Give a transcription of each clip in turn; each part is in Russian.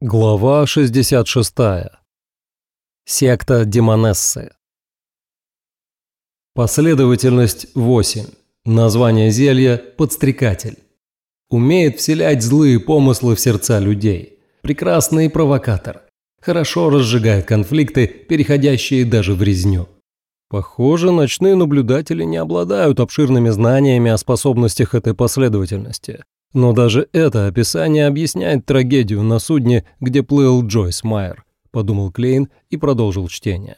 Глава 66. Секта Демонессы. Последовательность 8. Название зелья «Подстрекатель». Умеет вселять злые помыслы в сердца людей. Прекрасный провокатор. Хорошо разжигает конфликты, переходящие даже в резню. Похоже, ночные наблюдатели не обладают обширными знаниями о способностях этой последовательности. Но даже это описание объясняет трагедию на судне, где плыл Джойс Майер, подумал Клейн и продолжил чтение.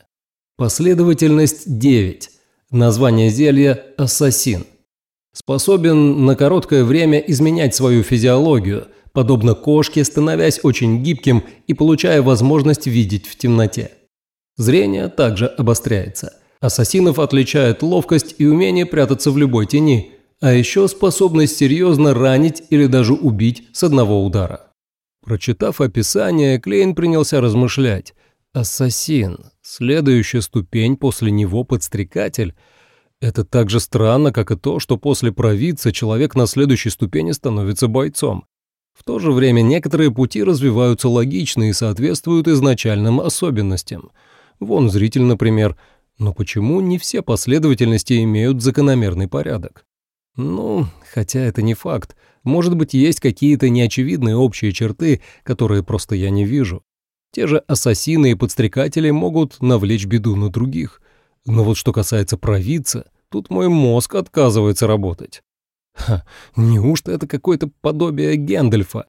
Последовательность 9. Название зелья «Ассасин». Способен на короткое время изменять свою физиологию, подобно кошке, становясь очень гибким и получая возможность видеть в темноте. Зрение также обостряется. Ассасинов отличает ловкость и умение прятаться в любой тени – а еще способность серьезно ранить или даже убить с одного удара. Прочитав описание, Клейн принялся размышлять. Ассасин, следующая ступень после него подстрекатель. Это так же странно, как и то, что после провидца человек на следующей ступени становится бойцом. В то же время некоторые пути развиваются логично и соответствуют изначальным особенностям. Вон зритель, например. Но почему не все последовательности имеют закономерный порядок? Ну, хотя это не факт. Может быть, есть какие-то неочевидные общие черты, которые просто я не вижу. Те же ассасины и подстрекатели могут навлечь беду на других. Но вот что касается провидца, тут мой мозг отказывается работать. Ха, неужто это какое-то подобие Гэндальфа?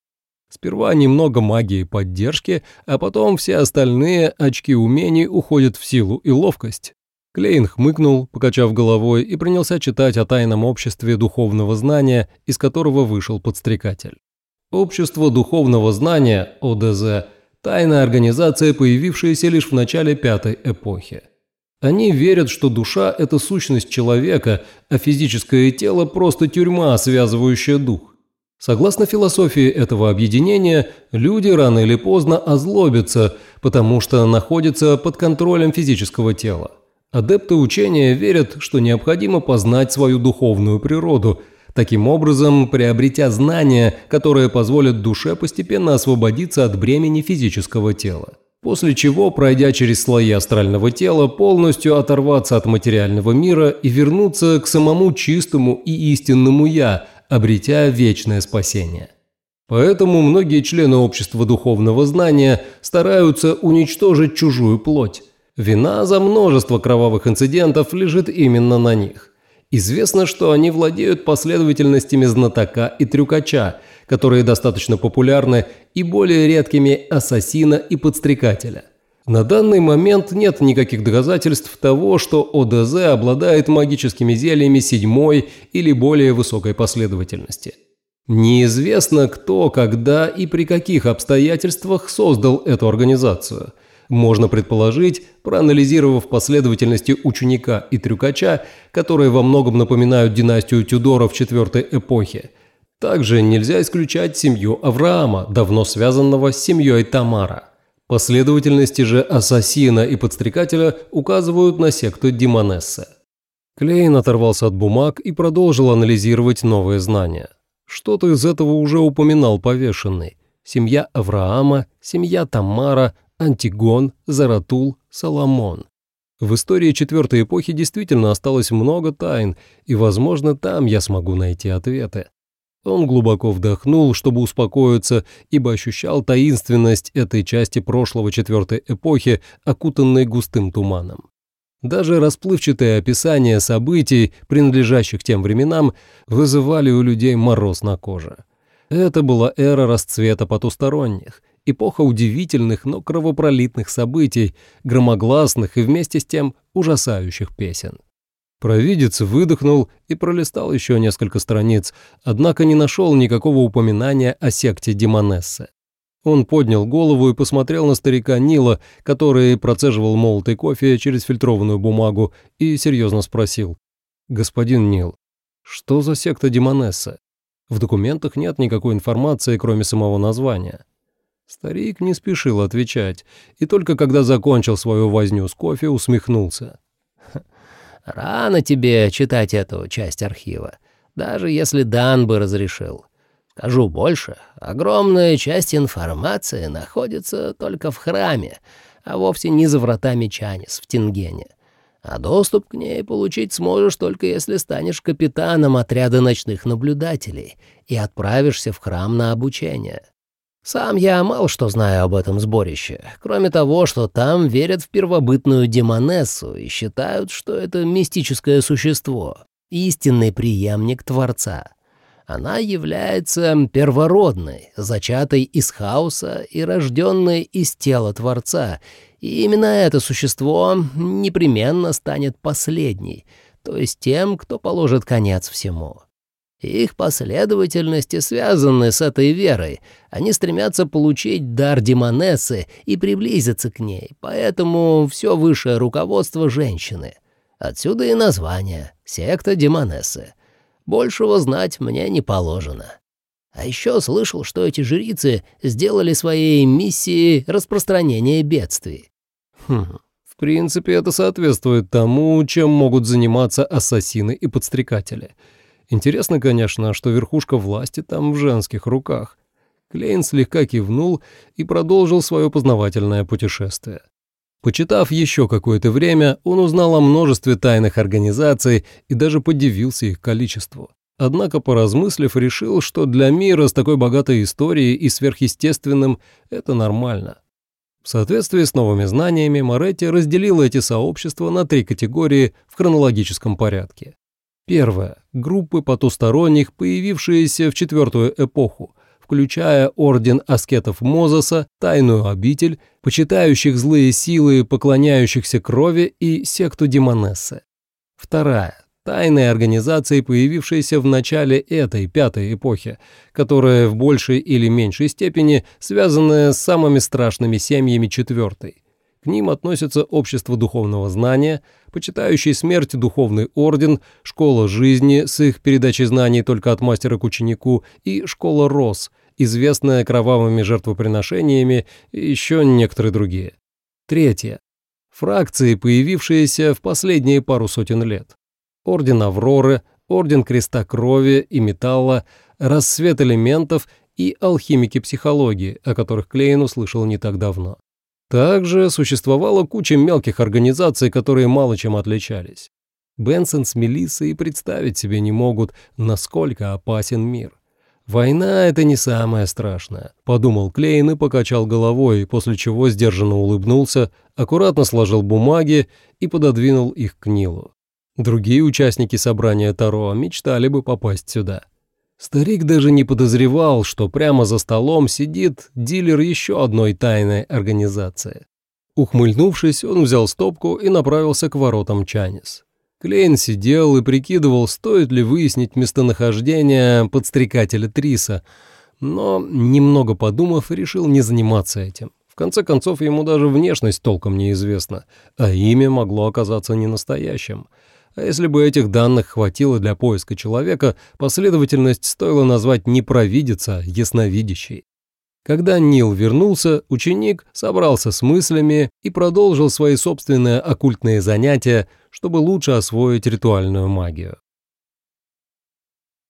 Сперва немного магии поддержки, а потом все остальные очки умений уходят в силу и ловкость. Клейн хмыкнул, покачав головой, и принялся читать о тайном обществе духовного знания, из которого вышел подстрекатель. Общество духовного знания, ОДЗ, тайная организация, появившаяся лишь в начале пятой эпохи. Они верят, что душа – это сущность человека, а физическое тело – просто тюрьма, связывающая дух. Согласно философии этого объединения, люди рано или поздно озлобятся, потому что находятся под контролем физического тела. Адепты учения верят, что необходимо познать свою духовную природу, таким образом приобретя знания, которые позволят душе постепенно освободиться от бремени физического тела. После чего, пройдя через слои астрального тела, полностью оторваться от материального мира и вернуться к самому чистому и истинному «я», обретя вечное спасение. Поэтому многие члены общества духовного знания стараются уничтожить чужую плоть, Вина за множество кровавых инцидентов лежит именно на них. Известно, что они владеют последовательностями знатока и трюкача, которые достаточно популярны, и более редкими ассасина и подстрекателя. На данный момент нет никаких доказательств того, что ОДЗ обладает магическими зельями седьмой или более высокой последовательности. Неизвестно, кто, когда и при каких обстоятельствах создал эту организацию – можно предположить, проанализировав последовательности ученика и трюкача, которые во многом напоминают династию Тюдоров четвертой эпохи. Также нельзя исключать семью Авраама, давно связанного с семьей Тамара. Последовательности же ассасина и подстрекателя указывают на секту Димонессе. Клейн оторвался от бумаг и продолжил анализировать новые знания. Что-то из этого уже упоминал повешенный. Семья Авраама, семья Тамара, Антигон, Заратул, Соломон. В истории четвертой эпохи действительно осталось много тайн, и, возможно, там я смогу найти ответы. Он глубоко вдохнул, чтобы успокоиться, ибо ощущал таинственность этой части прошлого четвертой эпохи, окутанной густым туманом. Даже расплывчатые описания событий, принадлежащих тем временам, вызывали у людей мороз на коже. Это была эра расцвета потусторонних, эпоха удивительных, но кровопролитных событий, громогласных и вместе с тем ужасающих песен. Провидец выдохнул и пролистал еще несколько страниц, однако не нашел никакого упоминания о секте Демонессы. Он поднял голову и посмотрел на старика Нила, который процеживал молотый кофе через фильтрованную бумагу, и серьезно спросил. «Господин Нил, что за секта Демонесса? В документах нет никакой информации, кроме самого названия». Старик не спешил отвечать, и только когда закончил свою возню с кофе, усмехнулся. «Рано тебе читать эту часть архива, даже если Дан бы разрешил. Скажу больше, огромная часть информации находится только в храме, а вовсе не за вратами Чанис в Тингене. А доступ к ней получить сможешь только если станешь капитаном отряда ночных наблюдателей и отправишься в храм на обучение. Сам я мало что знаю об этом сборище, кроме того, что там верят в первобытную демонессу и считают, что это мистическое существо, истинный преемник Творца. Она является первородной, зачатой из хаоса и рожденной из тела Творца, и именно это существо непременно станет последней, то есть тем, кто положит конец всему. Их последовательности связаны с этой верой. Они стремятся получить дар демонессы и приблизиться к ней, поэтому все высшее руководство женщины. Отсюда и название — секта демонессы. Большего знать мне не положено. А еще слышал, что эти жрицы сделали своей миссией распространение бедствий. Хм, в принципе, это соответствует тому, чем могут заниматься ассасины и подстрекатели — Интересно, конечно, что верхушка власти там в женских руках. Клейн слегка кивнул и продолжил свое познавательное путешествие. Почитав еще какое-то время, он узнал о множестве тайных организаций и даже подивился их количеству. Однако, поразмыслив, решил, что для мира с такой богатой историей и сверхъестественным это нормально. В соответствии с новыми знаниями, Моретти разделила эти сообщества на три категории в хронологическом порядке. Первое. Группы потусторонних, появившиеся в четвертую эпоху, включая Орден Аскетов Мозеса, Тайную Обитель, почитающих злые силы, поклоняющихся крови и секту Демонессы. Вторая. Тайные организации, появившиеся в начале этой пятой эпохи, которые в большей или меньшей степени связаны с самыми страшными семьями четвертой. К ним относятся общество духовного знания, почитающий смерть духовный орден, школа жизни с их передачей знаний только от мастера к ученику и школа Рос, известная кровавыми жертвоприношениями и еще некоторые другие. Третье. Фракции, появившиеся в последние пару сотен лет. Орден Авроры, Орден Креста Крови и Металла, Рассвет элементов и алхимики психологии, о которых Клейн услышал не так давно. Также существовала куча мелких организаций, которые мало чем отличались. Бенсон с Мелиссой и представить себе не могут, насколько опасен мир. «Война — это не самое страшное», — подумал Клейн и покачал головой, после чего сдержанно улыбнулся, аккуратно сложил бумаги и пододвинул их к Нилу. Другие участники собрания Таро мечтали бы попасть сюда. Старик даже не подозревал, что прямо за столом сидит дилер еще одной тайной организации. Ухмыльнувшись, он взял стопку и направился к воротам Чанис. Клейн сидел и прикидывал, стоит ли выяснить местонахождение подстрекателя Триса, но, немного подумав, решил не заниматься этим. В конце концов, ему даже внешность толком неизвестна, а имя могло оказаться ненастоящим — а если бы этих данных хватило для поиска человека, последовательность стоило назвать не провидица, а ясновидящей. Когда Нил вернулся, ученик собрался с мыслями и продолжил свои собственные оккультные занятия, чтобы лучше освоить ритуальную магию.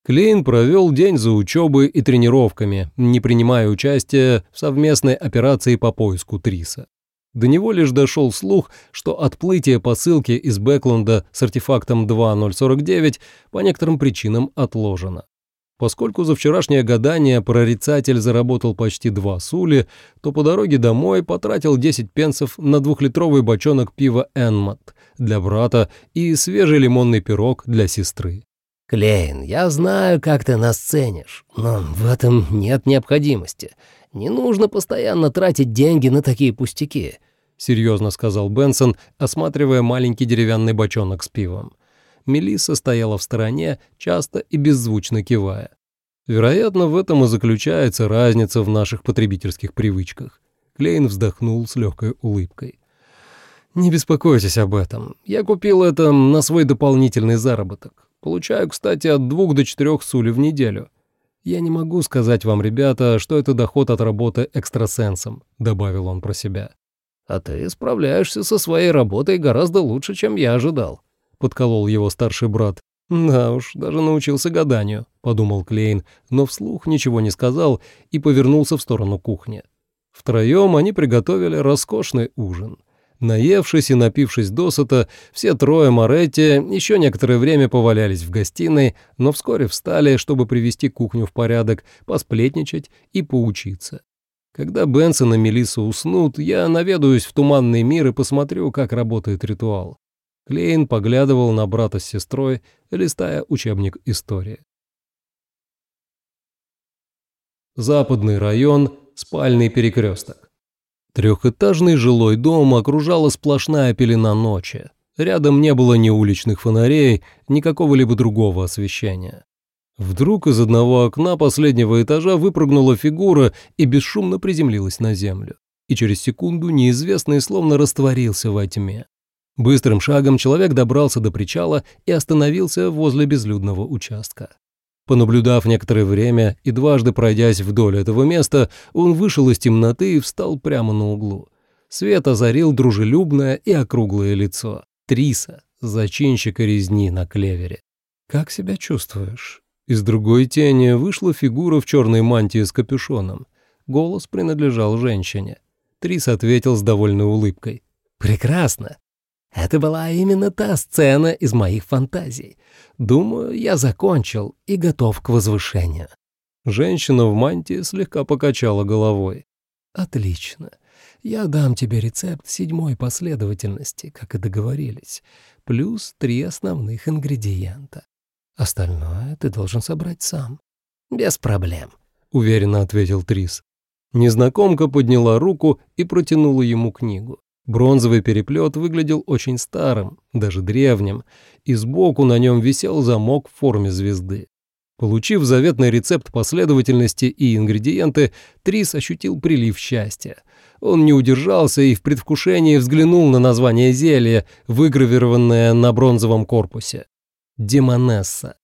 Клейн провел день за учебой и тренировками, не принимая участия в совместной операции по поиску Триса. До него лишь дошел слух, что отплытие посылки из Бэкленда с артефактом 2049 по некоторым причинам отложено. Поскольку за вчерашнее гадание прорицатель заработал почти два сули, то по дороге домой потратил 10 пенсов на двухлитровый бочонок пива «Энмот» для брата и свежий лимонный пирог для сестры. «Клейн, я знаю, как ты нас ценишь, но в этом нет необходимости. Не нужно постоянно тратить деньги на такие пустяки», — серьезно сказал Бенсон, осматривая маленький деревянный бочонок с пивом. Мелисса стояла в стороне, часто и беззвучно кивая. Вероятно, в этом и заключается разница в наших потребительских привычках. Клейн вздохнул с легкой улыбкой. «Не беспокойтесь об этом. Я купил это на свой дополнительный заработок. Получаю, кстати, от двух до четырех сули в неделю. «Я не могу сказать вам, ребята, что это доход от работы экстрасенсом», — добавил он про себя. «А ты справляешься со своей работой гораздо лучше, чем я ожидал», — подколол его старший брат. «Да уж, даже научился гаданию», — подумал Клейн, но вслух ничего не сказал и повернулся в сторону кухни. Втроем они приготовили роскошный ужин. Наевшись и напившись досыта, все трое Моретти еще некоторое время повалялись в гостиной, но вскоре встали, чтобы привести кухню в порядок, посплетничать и поучиться. Когда Бенсон и Мелисса уснут, я наведаюсь в туманный мир и посмотрю, как работает ритуал. Клейн поглядывал на брата с сестрой, листая учебник истории. Западный район, спальный перекресток. Трехэтажный жилой дом окружала сплошная пелена ночи. Рядом не было ни уличных фонарей, ни какого-либо другого освещения. Вдруг из одного окна последнего этажа выпрыгнула фигура и бесшумно приземлилась на землю. И через секунду неизвестный словно растворился во тьме. Быстрым шагом человек добрался до причала и остановился возле безлюдного участка. Понаблюдав некоторое время и дважды пройдясь вдоль этого места, он вышел из темноты и встал прямо на углу. Свет озарил дружелюбное и округлое лицо. Триса, зачинщика резни на клевере. «Как себя чувствуешь?» Из другой тени вышла фигура в черной мантии с капюшоном. Голос принадлежал женщине. Трис ответил с довольной улыбкой. «Прекрасно. Это была именно та сцена из моих фантазий. Думаю, я закончил и готов к возвышению». Женщина в мантии слегка покачала головой. «Отлично. Я дам тебе рецепт седьмой последовательности, как и договорились, плюс три основных ингредиента. Остальное ты должен собрать сам». «Без проблем», — уверенно ответил Трис. Незнакомка подняла руку и протянула ему книгу. Бронзовый переплет выглядел очень старым, даже древним, и сбоку на нем висел замок в форме звезды. Получив заветный рецепт последовательности и ингредиенты, Трис ощутил прилив счастья. Он не удержался и в предвкушении взглянул на название зелья, выгравированное на бронзовом корпусе. Демонесса.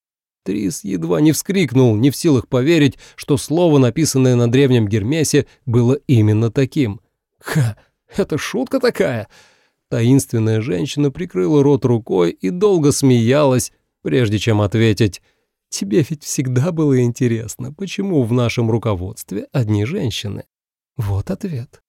Трис едва не вскрикнул, не в силах поверить, что слово, написанное на древнем Гермесе, было именно таким. Ха! Это шутка такая?» Таинственная женщина прикрыла рот рукой и долго смеялась, прежде чем ответить. «Тебе ведь всегда было интересно, почему в нашем руководстве одни женщины?» Вот ответ.